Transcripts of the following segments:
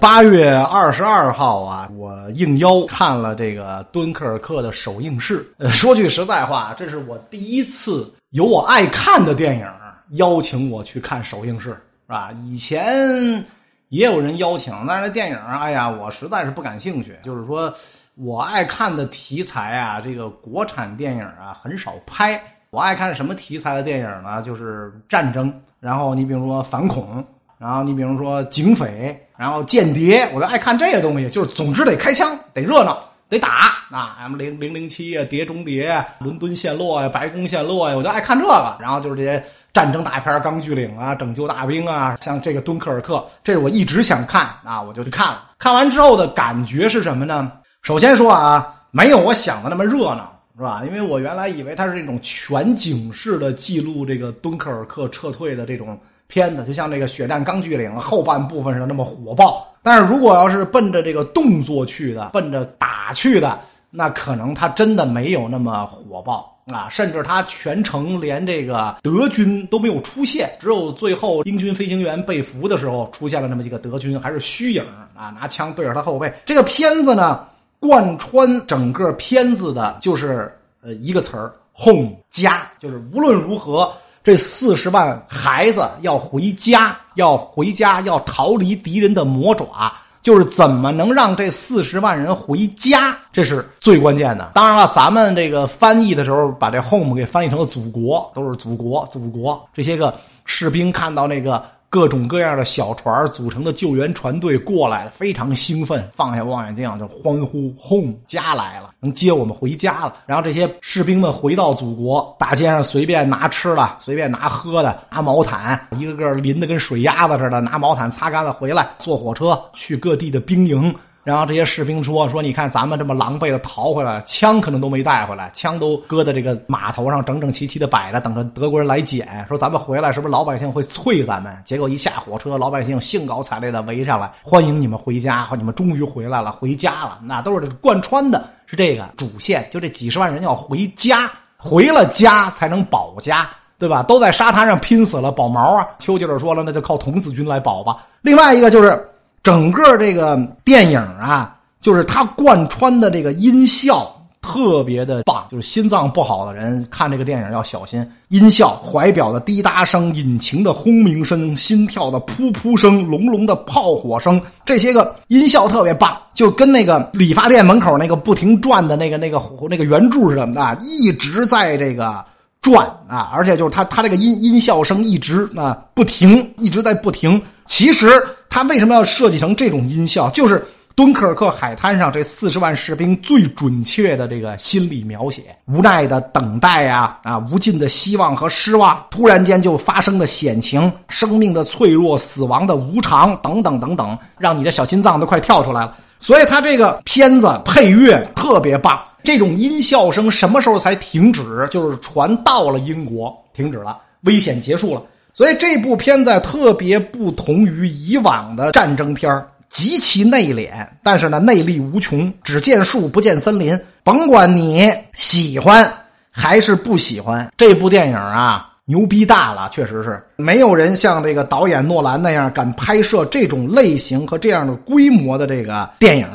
八月二十二号啊，我应邀看了这个敦刻尔克的首映式。呃，说句实在话，这是我第一次有我爱看的电影邀请我去看首映式，是吧？以前也有人邀请，但是电影，哎呀，我实在是不感兴趣。就是说我爱看的题材啊，这个国产电影啊很少拍。我爱看什么题材的电影呢？就是战争，然后你比如说反恐。然后你比如说警匪，然后间谍，我就爱看这些东西。就是总之得开枪，得热闹，得打啊！M 零零零七啊，谍中谍，伦敦陷落呀，白宫陷落呀，我就爱看这个。然后就是这些战争大片，钢锯岭啊，拯救大兵啊，像这个敦刻尔克，这是我一直想看啊，我就去看了。看完之后的感觉是什么呢？首先说啊，没有我想的那么热闹，是吧？因为我原来以为它是这种全景式的记录这个敦刻尔克撤退的这种。片子就像这个《血战钢锯岭》后半部分似的那么火爆，但是如果要是奔着这个动作去的，奔着打去的，那可能他真的没有那么火爆啊！甚至他全程连这个德军都没有出现，只有最后英军飞行员被俘的时候出现了那么几个德军，还是虚影啊，拿枪对着他后背。这个片子呢，贯穿整个片子的就是呃一个词儿：轰家，就是无论如何。这四十万孩子要回家，要回家，要逃离敌人的魔爪，就是怎么能让这四十万人回家，这是最关键的。当然了，咱们这个翻译的时候，把这 home 给翻译成了祖国，都是祖国，祖国。这些个士兵看到那个。各种各样的小船组成的救援船队过来了，非常兴奋，放下望远镜就欢呼：“轰，家来了，能接我们回家了。”然后这些士兵们回到祖国，大街上随便拿吃的，随便拿喝的，拿毛毯，一个个淋得跟水鸭子似的，拿毛毯擦干了回来，坐火车去各地的兵营。然后这些士兵说：“说你看咱们这么狼狈的逃回来，枪可能都没带回来，枪都搁在这个码头上整整齐齐的摆着，等着德国人来捡。说咱们回来是不是老百姓会啐咱们？结果一下火车，老百姓兴高采烈的围上来，欢迎你们回家，你们终于回来了，回家了。那都是贯穿的，是这个主线，就这几十万人要回家，回了家才能保家，对吧？都在沙滩上拼死了，保毛啊！丘吉尔说了，那就靠童子军来保吧。另外一个就是。整个这个电影啊，就是它贯穿的这个音效特别的棒，就是心脏不好的人看这个电影要小心。音效，怀表的滴答声，引擎的轰鸣声，心跳的噗噗声，隆隆的炮火声，这些个音效特别棒，就跟那个理发店门口那个不停转的那个那个那个圆柱似的啊，一直在这个转啊，而且就是它它这个音音效声一直啊不停，一直在不停。其实。他为什么要设计成这种音效？就是敦刻尔克海滩上这四十万士兵最准确的这个心理描写：无奈的等待呀，啊，无尽的希望和失望，突然间就发生的险情，生命的脆弱，死亡的无常，等等等等，让你的小心脏都快跳出来了。所以他这个片子配乐特别棒。这种音效声什么时候才停止？就是船到了英国，停止了，危险结束了。所以这部片子特别不同于以往的战争片极其内敛，但是呢内力无穷，只见树不见森林。甭管你喜欢还是不喜欢这部电影啊，牛逼大了，确实是没有人像这个导演诺兰那样敢拍摄这种类型和这样的规模的这个电影。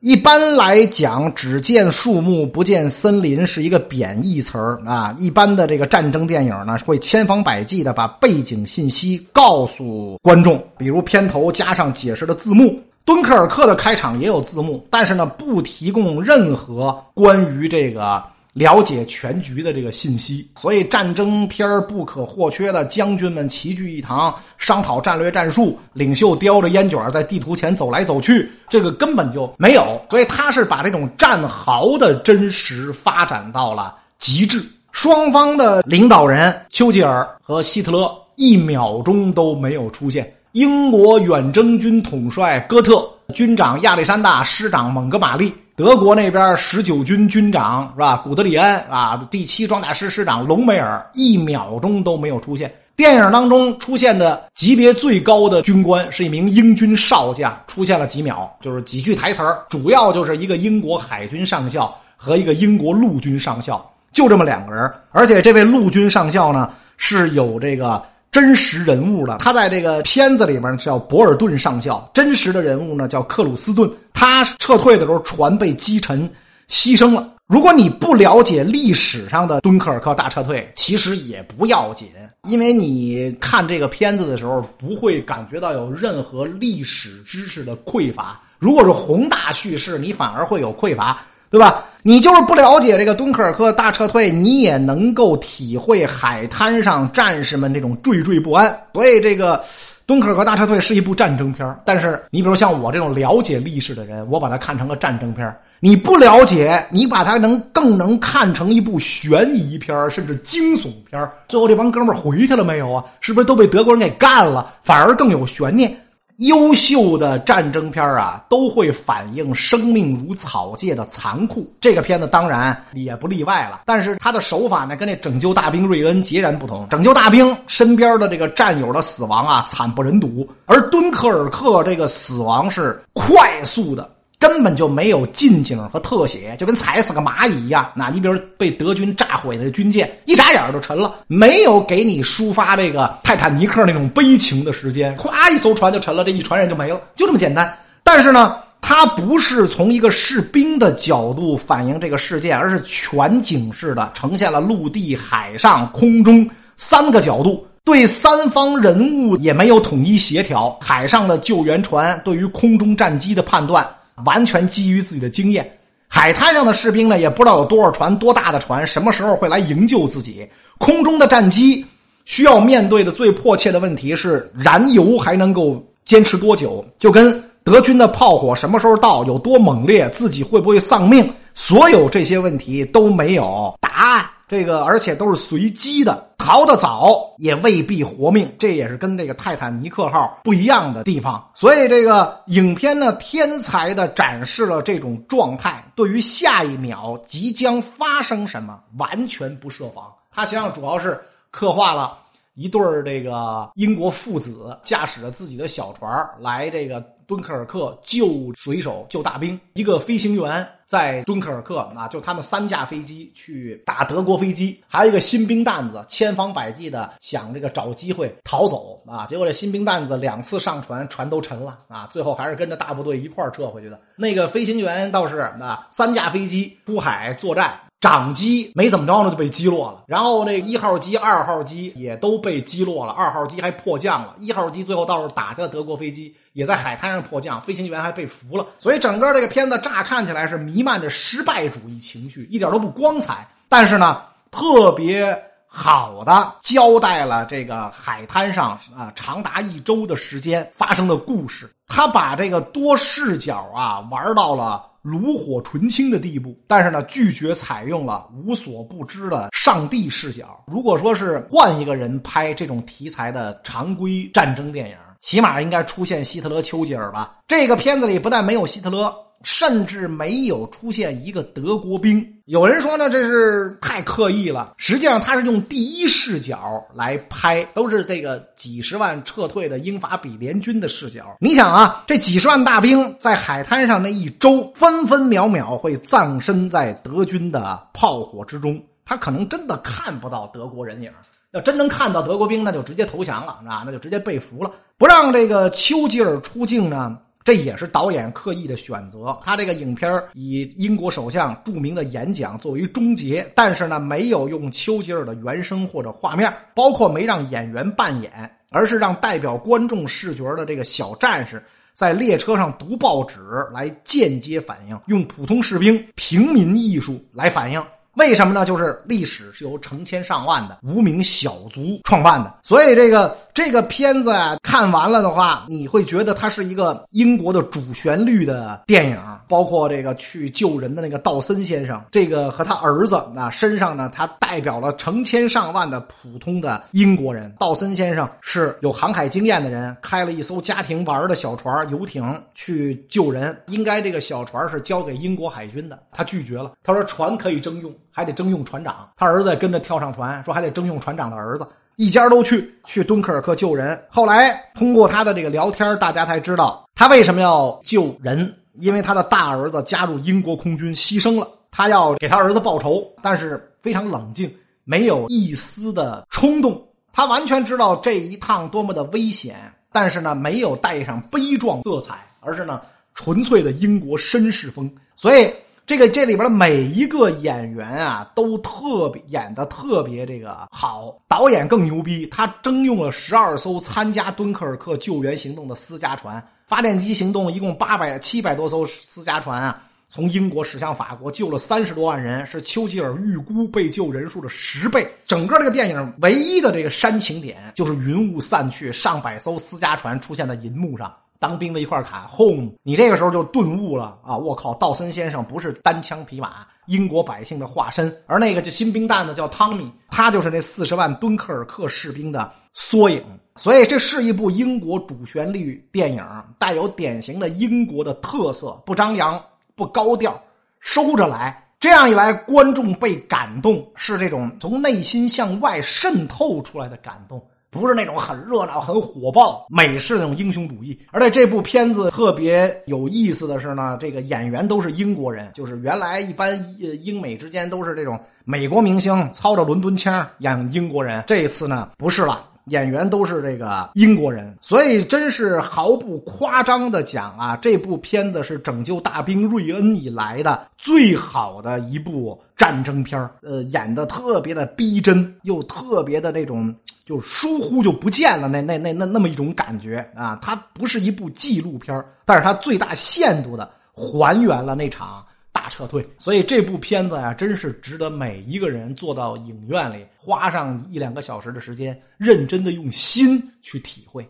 一般来讲，只见树木不见森林是一个贬义词儿啊。一般的这个战争电影呢，会千方百计的把背景信息告诉观众，比如片头加上解释的字幕。敦刻尔克的开场也有字幕，但是呢，不提供任何关于这个。了解全局的这个信息，所以战争片不可或缺的将军们齐聚一堂，商讨战略战术，领袖叼着烟卷在地图前走来走去，这个根本就没有。所以他是把这种战壕的真实发展到了极致。双方的领导人丘吉尔和希特勒一秒钟都没有出现。英国远征军统帅戈特、军长亚历山大、师长蒙哥马利。德国那边十九军军长是吧？古德里安啊，第七装甲师师长隆美尔一秒钟都没有出现。电影当中出现的级别最高的军官是一名英军少将，出现了几秒，就是几句台词主要就是一个英国海军上校和一个英国陆军上校，就这么两个人。而且这位陆军上校呢是有这个。真实人物的。他在这个片子里面叫博尔顿上校，真实的人物呢叫克鲁斯顿。他撤退的时候，船被击沉，牺牲了。如果你不了解历史上的敦刻尔克大撤退，其实也不要紧，因为你看这个片子的时候，不会感觉到有任何历史知识的匮乏。如果是宏大叙事，你反而会有匮乏。对吧？你就是不了解这个敦刻尔克大撤退，你也能够体会海滩上战士们这种惴惴不安。所以，这个敦刻尔克大撤退是一部战争片但是，你比如像我这种了解历史的人，我把它看成个战争片你不了解，你把它能更能看成一部悬疑片甚至惊悚片最后这帮哥们儿回去了没有啊？是不是都被德国人给干了？反而更有悬念。优秀的战争片啊，都会反映生命如草芥的残酷。这个片子当然也不例外了。但是他的手法呢，跟那拯救大兵瑞恩截然不同。拯救大兵身边的这个战友的死亡啊，惨不忍睹；而敦刻尔克这个死亡是快速的。根本就没有近景和特写，就跟踩死个蚂蚁一样。那你比如被德军炸毁的军舰，一眨眼就沉了，没有给你抒发这个泰坦尼克那种悲情的时间。咵，一艘船就沉了，这一船人就没了，就这么简单。但是呢，它不是从一个士兵的角度反映这个事件，而是全景式的呈现了陆地、海上、空中三个角度，对三方人物也没有统一协调。海上的救援船对于空中战机的判断。完全基于自己的经验，海滩上的士兵呢，也不知道有多少船、多大的船，什么时候会来营救自己。空中的战机需要面对的最迫切的问题是燃油还能够坚持多久，就跟德军的炮火什么时候到、有多猛烈、自己会不会丧命，所有这些问题都没有答案。这个而且都是随机的，逃得早也未必活命，这也是跟这个泰坦尼克号不一样的地方。所以这个影片呢，天才的展示了这种状态，对于下一秒即将发生什么完全不设防。它实际上主要是刻画了一对儿这个英国父子驾驶着自己的小船来这个。敦刻尔克救水手、救大兵，一个飞行员在敦刻尔克啊，就他们三架飞机去打德国飞机，还有一个新兵蛋子千方百计的想这个找机会逃走啊，结果这新兵蛋子两次上船，船都沉了啊，最后还是跟着大部队一块撤回去的。那个飞行员倒是啊，三架飞机出海作战。党机没怎么着呢，就被击落了。然后那一号机、二号机也都被击落了，二号机还迫降了。一号机最后倒是打下了德国飞机，也在海滩上迫降，飞行员还被俘了。所以整个这个片子乍看起来是弥漫着失败主义情绪，一点都不光彩。但是呢，特别好的交代了这个海滩上啊长达一周的时间发生的故事。他把这个多视角啊玩到了。炉火纯青的地步，但是呢，拒绝采用了无所不知的上帝视角。如果说是换一个人拍这种题材的常规战争电影，起码应该出现希特勒、丘吉尔吧？这个片子里不但没有希特勒。甚至没有出现一个德国兵。有人说呢，这是太刻意了。实际上，他是用第一视角来拍，都是这个几十万撤退的英法比联军的视角。你想啊，这几十万大兵在海滩上那一周，分分秒秒会葬身在德军的炮火之中，他可能真的看不到德国人影。要真能看到德国兵，那就直接投降了，啊，那就直接被俘了。不让这个丘吉尔出境呢？这也是导演刻意的选择。他这个影片以英国首相著名的演讲作为终结，但是呢，没有用丘吉尔的原声或者画面，包括没让演员扮演，而是让代表观众视觉的这个小战士在列车上读报纸来间接反映，用普通士兵平民艺术来反映。为什么呢？就是历史是由成千上万的无名小卒创办的，所以这个这个片子啊，看完了的话，你会觉得它是一个英国的主旋律的电影，包括这个去救人的那个道森先生，这个和他儿子啊身上呢，他代表了成千上万的普通的英国人。道森先生是有航海经验的人，开了一艘家庭玩的小船游艇去救人，应该这个小船是交给英国海军的，他拒绝了，他说船可以征用。还得征用船长，他儿子跟着跳上船，说还得征用船长的儿子，一家都去去敦刻尔克救人。后来通过他的这个聊天，大家才知道他为什么要救人，因为他的大儿子加入英国空军牺牲了，他要给他儿子报仇，但是非常冷静，没有一丝的冲动。他完全知道这一趟多么的危险，但是呢，没有带上悲壮色彩，而是呢，纯粹的英国绅士风。所以，这个这里边的每一个演员啊，都特别演的特别这个好。导演更牛逼，他征用了十二艘参加敦刻尔克救援行动的私家船。发电机行动一共八百七百多艘私家船啊，从英国驶向法国，救了三十多万人，是丘吉尔预估被救人数的十倍。整个这个电影唯一的这个煽情点，就是云雾散去，上百艘私家船出现在银幕上，当兵的一块砍轰，你这个时候就顿悟了啊！我靠，道森先生不是单枪匹马，英国百姓的化身，而那个就新兵蛋子叫汤米，他就是那四十万敦刻尔克士兵的缩影。所以，这是一部英国主旋律电影，带有典型的英国的特色，不张扬，不高调，收着来。这样一来，观众被感动，是这种从内心向外渗透出来的感动，不是那种很热闹、很火爆、美式那种英雄主义。而且，这部片子特别有意思的是呢，这个演员都是英国人，就是原来一般英美之间都是这种美国明星操着伦敦腔演英国人，这一次呢不是了。演员都是这个英国人，所以真是毫不夸张的讲啊，这部片子是拯救大兵瑞恩以来的最好的一部战争片呃，演的特别的逼真，又特别的那种，就疏忽就不见了那那那那那么一种感觉啊。它不是一部纪录片但是它最大限度的还原了那场。撤退，所以这部片子呀，真是值得每一个人坐到影院里，花上一两个小时的时间，认真的用心去体会。